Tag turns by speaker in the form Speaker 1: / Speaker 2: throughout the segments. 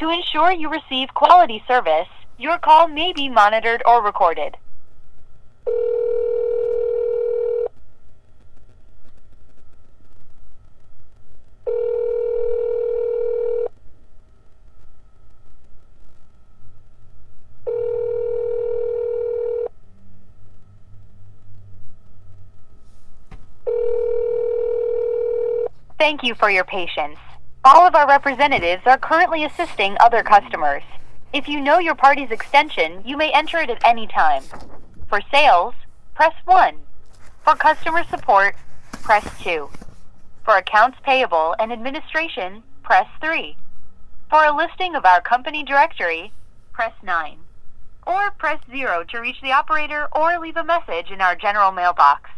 Speaker 1: To ensure you receive quality service, your call may be monitored or recorded. Thank you for your patience. All of our representatives are currently assisting other customers. If you know your party's extension, you may enter it at any time. For sales, press 1. For customer support, press 2. For accounts payable and administration, press 3. For a listing of our company directory, press 9. Or press 0 to reach the operator or leave a message in our general mailbox.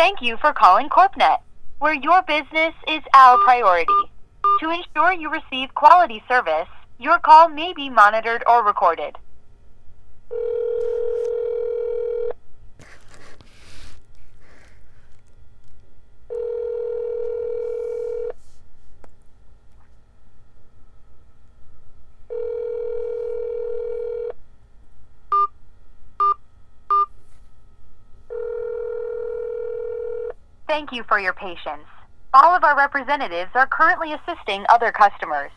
Speaker 1: Thank you for calling CorpNet, where your business is our priority. To ensure you receive quality service, your call may be monitored or recorded. Thank you for your patience. All of our representatives are currently assisting other customers.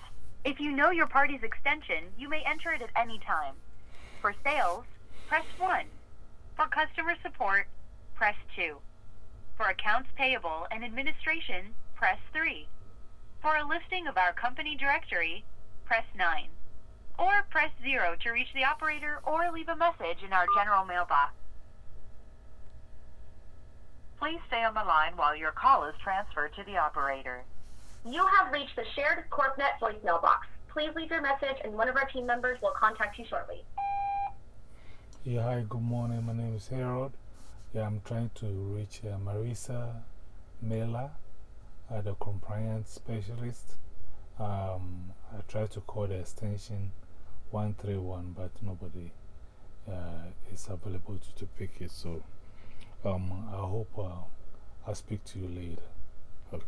Speaker 1: If you know your party's extension, you may enter it at any time. For sales, press 1. For customer support, press 2. For accounts payable and administration, press 3. For a listing of our company directory, press 9. Or press 0 to reach the operator or leave a message in our general mailbox. Please stay on the line while your call is transferred to the operator.
Speaker 2: You have reached the shared CorpNet voicemail box. Please leave your message and one of our team members will contact you shortly.
Speaker 3: Yeah, hi, good morning. My name is Harold. Yeah, I'm trying to reach uh, Marisa Mela, uh, the compliance specialist. Um, I tried to call the extension 131, but nobody uh, is available to, to pick it. So um, I hope uh, I'll speak to you later.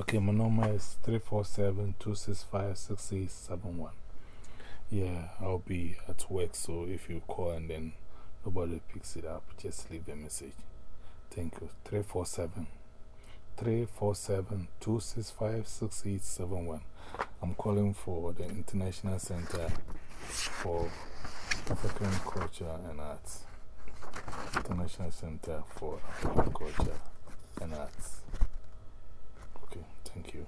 Speaker 3: Okay, my number is 347 265 6871. Yeah, I'll be at work, so if you call and then nobody picks it up, just leave a message. Thank you. 347 347 265 6871. I'm calling for the International Center for African Culture and Arts. International Center for Culture and Arts. Okay, thank you.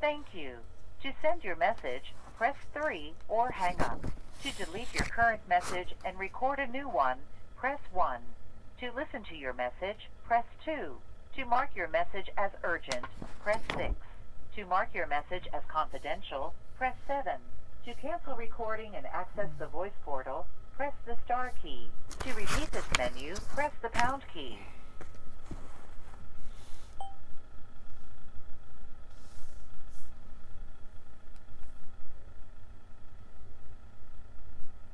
Speaker 1: Thank you. To send your message, press 3 or hang up. To delete your current message and record a new one, press 1. To listen to your message, press 2. To mark your message as urgent, press 6. To mark your message as confidential, press 7. To cancel recording and access the voice portal, press the star key. To repeat this menu, press the pound key.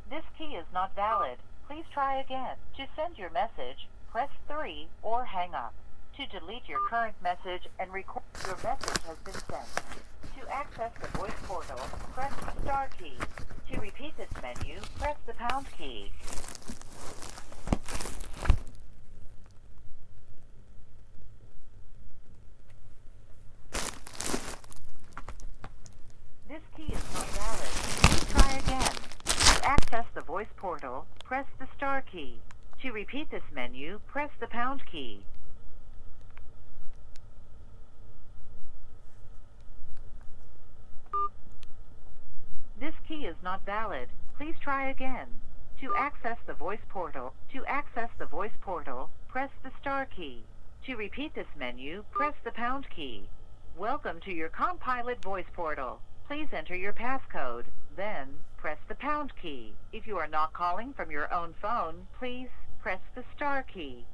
Speaker 1: This key is not valid. Please try again. To send your message, press 3 or hang up. To delete your current message and record your message has been sent. To access the voice portal, press the star key. To repeat this menu, press the pound key. This key is not valid. Try again. To access the voice portal, press the star key. To repeat this menu, press the pound key is not valid. Please try again. To access the voice portal, to access the voice portal, press the star key. To repeat this menu, press the pound key. Welcome to your CommPilot voice portal. Please enter your passcode, then press the pound key. If you are not calling from your own phone, please press the star key.